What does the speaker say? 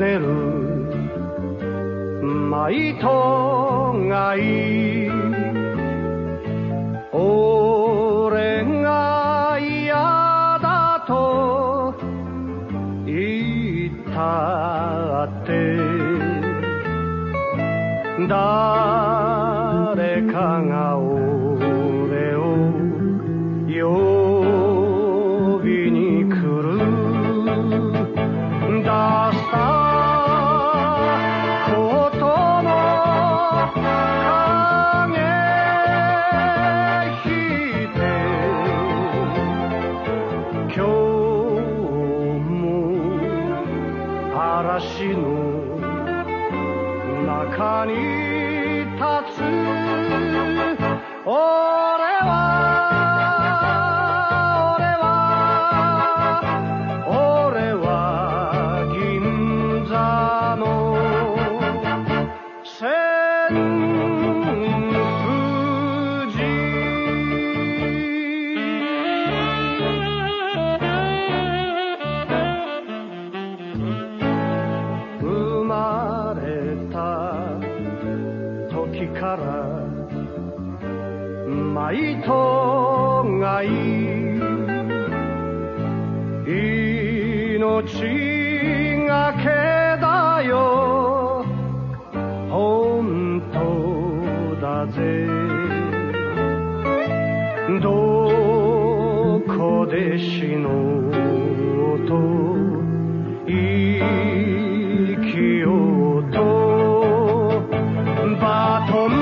でる。マイトがいい。俺が嫌だと言ったって誰かが嵐の中に立つからマイトがい。い命がけだよ。本当だぜ。どこで死のうと息を home.